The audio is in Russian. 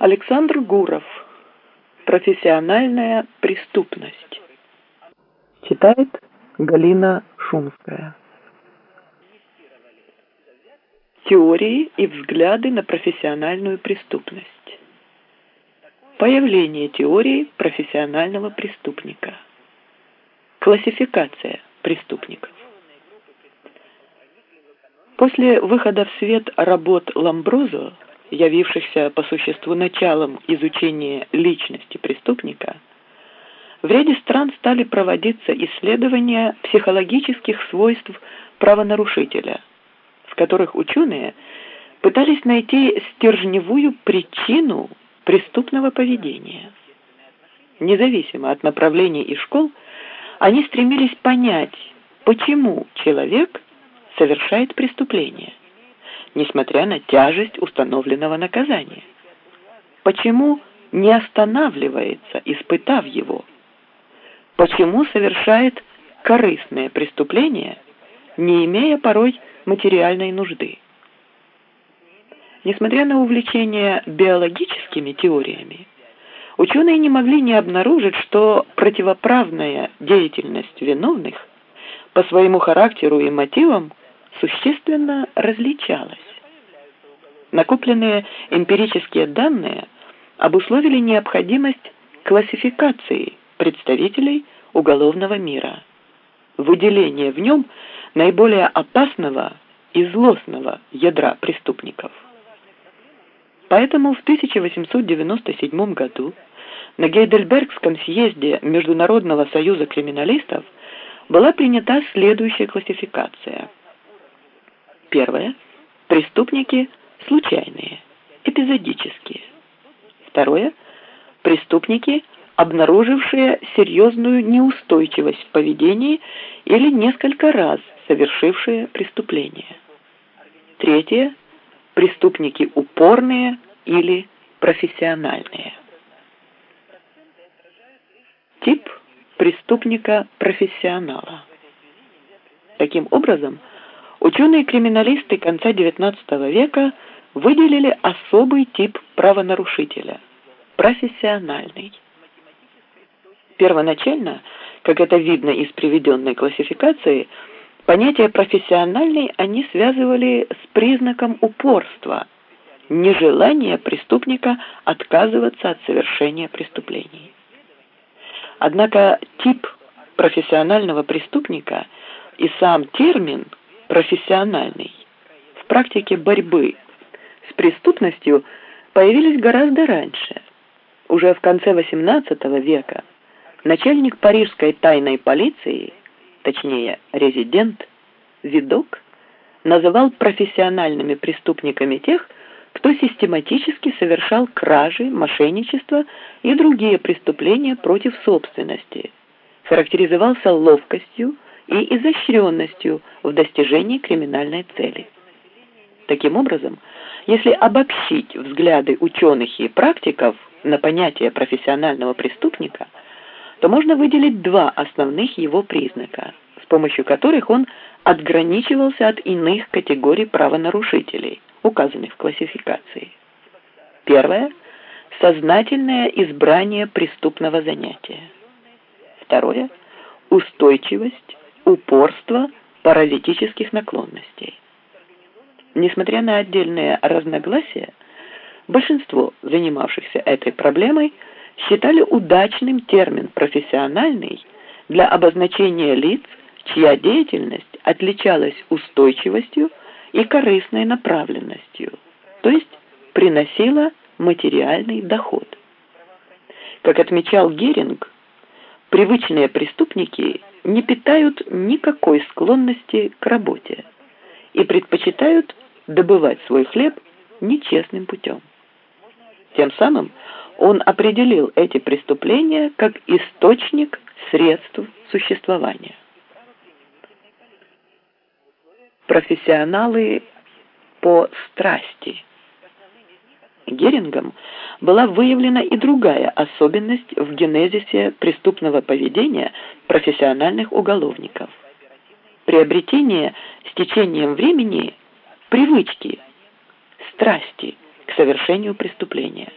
Александр Гуров. Профессиональная преступность. Читает Галина Шумская. Теории и взгляды на профессиональную преступность. Появление теории профессионального преступника. Классификация преступников. После выхода в свет работ Ламброзо явившихся по существу началом изучения личности преступника, в ряде стран стали проводиться исследования психологических свойств правонарушителя, в которых ученые пытались найти стержневую причину преступного поведения. Независимо от направлений и школ, они стремились понять, почему человек совершает преступление несмотря на тяжесть установленного наказания? Почему не останавливается, испытав его? Почему совершает корыстное преступление, не имея порой материальной нужды? Несмотря на увлечение биологическими теориями, ученые не могли не обнаружить, что противоправная деятельность виновных по своему характеру и мотивам существенно различалась. Накопленные эмпирические данные обусловили необходимость классификации представителей уголовного мира, выделение в нем наиболее опасного и злостного ядра преступников. Поэтому в 1897 году на Гейдельбергском съезде Международного союза криминалистов была принята следующая классификация – Первое. Преступники случайные, эпизодические. Второе. Преступники, обнаружившие серьезную неустойчивость в поведении или несколько раз совершившие преступление. Третье. Преступники упорные или профессиональные. Тип преступника-профессионала. Таким образом, Ученые-криминалисты конца XIX века выделили особый тип правонарушителя – профессиональный. Первоначально, как это видно из приведенной классификации, понятие «профессиональный» они связывали с признаком упорства, нежелания преступника отказываться от совершения преступлений. Однако тип профессионального преступника и сам термин – профессиональный. В практике борьбы с преступностью появились гораздо раньше. Уже в конце XVIII века начальник парижской тайной полиции, точнее резидент, видок, называл профессиональными преступниками тех, кто систематически совершал кражи, мошенничество и другие преступления против собственности, характеризовался ловкостью, и изощренностью в достижении криминальной цели. Таким образом, если обобщить взгляды ученых и практиков на понятие профессионального преступника, то можно выделить два основных его признака, с помощью которых он отграничивался от иных категорий правонарушителей, указанных в классификации. Первое – сознательное избрание преступного занятия. Второе – устойчивость упорство паралитических наклонностей. Несмотря на отдельные разногласия, большинство занимавшихся этой проблемой считали удачным термин «профессиональный» для обозначения лиц, чья деятельность отличалась устойчивостью и корыстной направленностью, то есть приносила материальный доход. Как отмечал Геринг, привычные преступники не питают никакой склонности к работе и предпочитают добывать свой хлеб нечестным путем. Тем самым он определил эти преступления как источник средств существования. Профессионалы по страсти – Герингом была выявлена и другая особенность в генезисе преступного поведения профессиональных уголовников. Приобретение с течением времени привычки, страсти к совершению преступления.